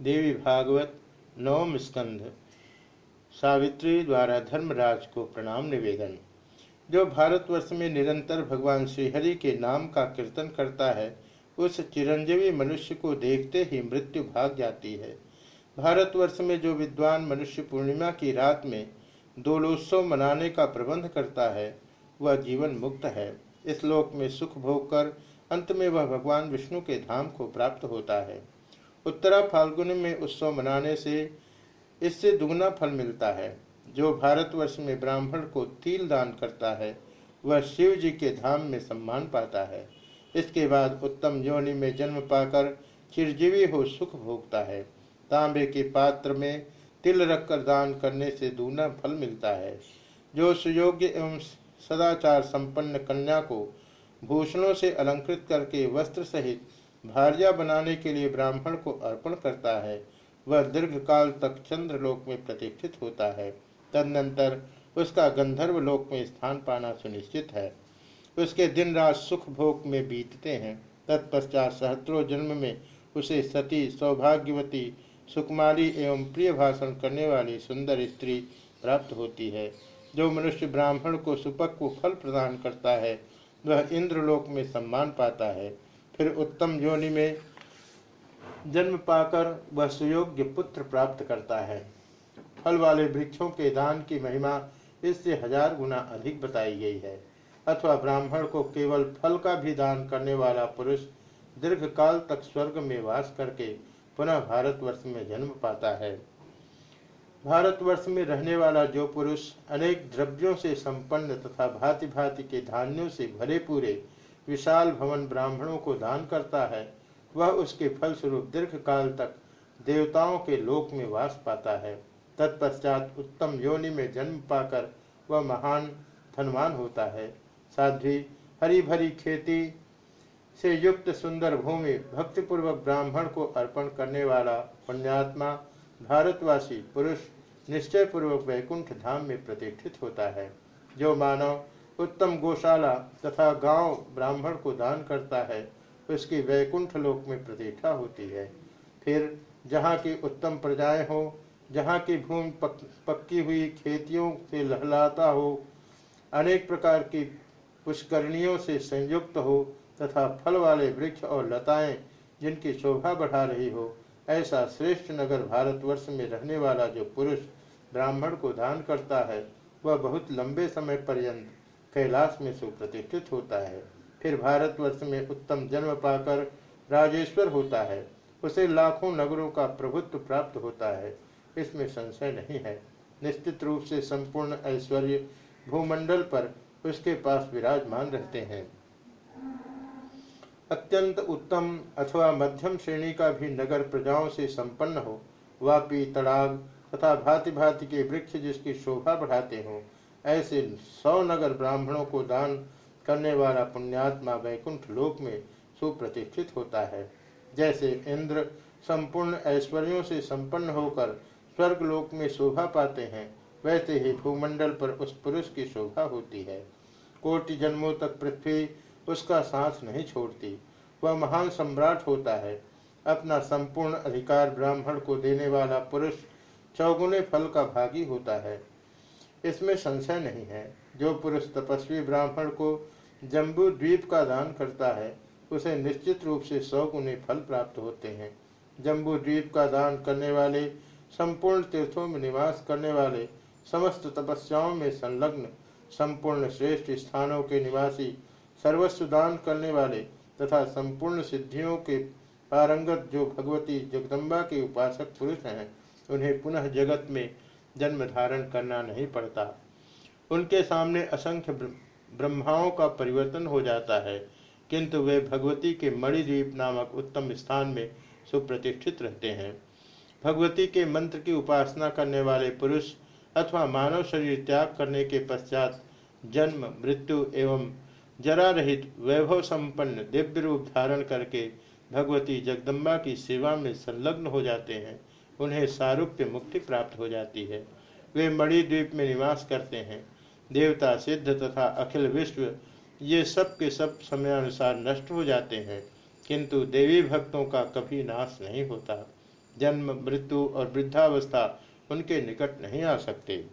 देवी भागवत, नवम स्कंध, सावित्री द्वारा धर्मराज को प्रणाम निवेदन। जो भारतवर्ष में निरंतर भगवान श्रीहरि के नाम का कीर्तन करता है, उस चिरंजीवी मनुष्य को देखते ही मृत्यु भाग जाती है। भारतवर्ष में जो विद्वान मनुष्य पूर्णिमा की रात में दोलोत्सव मनाने का प्रबंध करता है, वह जीवन मुक्त है। इस लोक में सुख भोग कर, अंत में वह भगवान विष्णु के धाम को प्राप्त होता है। उत्तरा फाल्गुन में उत्सव मनाने से इससे दुगना फल मिलता है। जो भारतवर्ष में ब्राह्मण को तिल दान करता है, वह शिव जी के धाम में सम्मान पाता है। इसके बाद उत्तम योनि में जन्म पाकर चिरजीवी हो सुख भोगता है। तांबे के पात्र में तिल रखकर दान करने से दूना फल मिलता है। जो सुयोग्य एवं सदाचार संपन्न कन्या को भूषणों से अलंकृत करके वस्त्र सहित भार्या बनाने के लिए ब्राह्मण को अर्पण करता है, वह दीर्घ काल तक चंद्रलोक में प्रतिष्ठित होता है। तदनंतर उसका गंधर्व लोक में स्थान पाना सुनिश्चित है। उसके दिन रात सुख भोग में बीतते हैं। तत्पश्चात सहत्रो जन्म में उसे सती, सौभाग्यवती, सुकुमारी एवं प्रिय भाषण करने वाली सुंदर स्त्री प्राप्त होती है। जो मनुष्य ब्राह्मण को सुपक्व फल प्रदान करता है, वह इंद्रलोक में सम्मान पाता है। फिर उत्तम योनि में जन्म पाकर वह सुयोग्य पुत्र प्राप्त करता है। फल वाले वृक्षों के दान की महिमा इससे हज़ार गुना अधिक बताई गई है। अथवा ब्राह्मण को केवल फल का भी दान करने वाला पुरुष दीर्घ काल तक स्वर्ग में वास करके पुनः भारतवर्ष में जन्म पाता है। भारतवर्ष में रहने वाला जो पुरुष अनेक द्रव्यों से संपन्न तथा भांति भांति के धान्यों से भरे पूरे विशाल भवन ब्राह्मणों को दान करता है। वह उसके फलस्वरूप दीर्घ काल तक देवताओं के लोक में वास पाता है। तत्पश्चात उत्तम योनि में जन्म पाकर वह महान धनवान होता है। साध्वी हरी भरी खेती से युक्त सुंदर भूमि भक्तिपूर्वक ब्राह्मण को अर्पण करने वाला पुण्यात्मा, भारतवासी पुरुष निश्चय पूर्वक वैकुंठ धाम में प्रतिष्ठित होता है। जो मानव उत्तम गौशाला तथा गाँव ब्राह्मण को दान करता है उसकी वैकुंठ लोक में प्रतिष्ठा होती है। फिर जहाँ की उत्तम प्रजाएँ हो जहाँ की भूमि पक, पक्की हुई खेतियों से लहलाता हो अनेक प्रकार की पुष्करणियों से संयुक्त हो तथा फल वाले वृक्ष और लताएँ जिनकी शोभा बढ़ा रही हो ऐसा श्रेष्ठ नगर भारतवर्ष में रहने वाला जो पुरुष ब्राह्मण को दान करता है वह बहुत लंबे समय पर्यंत कैलाश में सुप्रतिष्ठित होता है। फिर भारतवर्ष में उत्तम जन्म पाकर राजेश्वर होता है। उसे लाखों नगरों का प्रभुत्व प्राप्त होता है। इसमें संशय नहीं है। निश्चित रूप से संपूर्ण ऐश्वर्य भूमंडल पर उसके पास विराजमान रहते हैं। अत्यंत उत्तम अथवा मध्यम श्रेणी का भी नगर प्रजाओं से संपन्न हो, वापी, तड़ाग तथा भांति भांति के वृक्ष जिसकी शोभा बढ़ाते हों ऐसे सौ नगर ब्राह्मणों को दान करने वाला पुण्यात्मा वैकुंठ लोक में सुप्रतिष्ठित होता है। जैसे इंद्र संपूर्ण ऐश्वर्यों से संपन्न होकर स्वर्ग लोक में शोभा पाते हैं, वैसे ही भूमंडल पर उस पुरुष की शोभा होती है। कोटि जन्मों तक पृथ्वी उसका सांस नहीं छोड़ती, वह महान सम्राट होता है। अपना संपूर्ण अधिकार ब्राह्मण को देने वाला पुरुष चौगुने फल का भागी होता है। इसमें संशय नहीं है। जो पुरुष तपस्वी ब्राह्मण को जम्बू द्वीप का दान करता है, उसे निश्चित रूप से सौ गुने फल प्राप्त होते हैं। जम्बू द्वीप का दान करने वाले, संपूर्ण तीर्थों में निवास करने वाले, समस्त तपस्याओं में संलग्न, संपूर्ण श्रेष्ठ स्थानों के निवासी, सर्वस्व दान करने वाले तथा संपूर्ण सिद्धियों के पारंगत जो भगवती जगदम्बा के उपासक पुरुष हैं, उन्हें पुनः जगत में जन्म धारण करना नहीं पड़ता। उनके सामने असंख्य ब्रह्माओं का परिवर्तन हो जाता है, किंतु वे भगवती के मणिद्वीप नामक उत्तम स्थान में सुप्रतिष्ठित रहते हैं। भगवती के मंत्र की उपासना करने वाले पुरुष अथवा मानव शरीर त्याग करने के पश्चात जन्म, मृत्यु एवं जरा रहित वैभव संपन्न दिव्य रूप धारण करके भगवती जगदम्बा की सेवा में संलग्न हो जाते हैं। उन्हें सारूप्य मुक्ति प्राप्त हो जाती है। वे मणिद्वीप में निवास करते हैं। देवता, सिद्ध तथा अखिल विश्व, ये सब के सब समयानुसार नष्ट हो जाते हैं, किंतु देवी भक्तों का कभी नाश नहीं होता। जन्म, मृत्यु और वृद्धावस्था उनके निकट नहीं आ सकते।